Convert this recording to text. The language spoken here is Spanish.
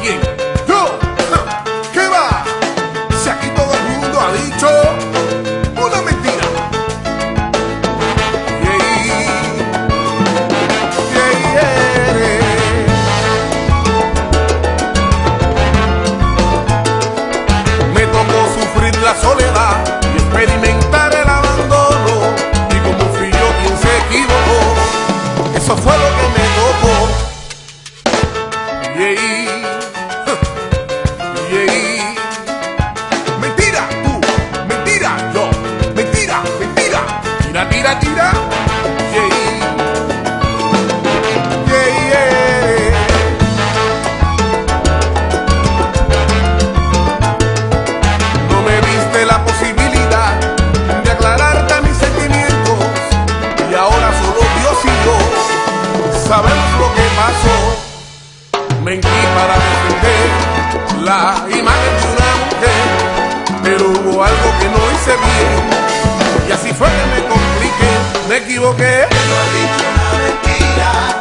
quién? Yo. ¿Qué va? Si aquí todo el mundo ha dicho una mentira. Me tocó sufrir la soledad y experimentar el abandono. Y como fui yo quien se equivocó, eso fue lo que pasó. Mentí para defender la imagen de una mujer, pero hubo algo que no hice bien y así fue que me compliqué, me equivoqué. He dicho una mentira,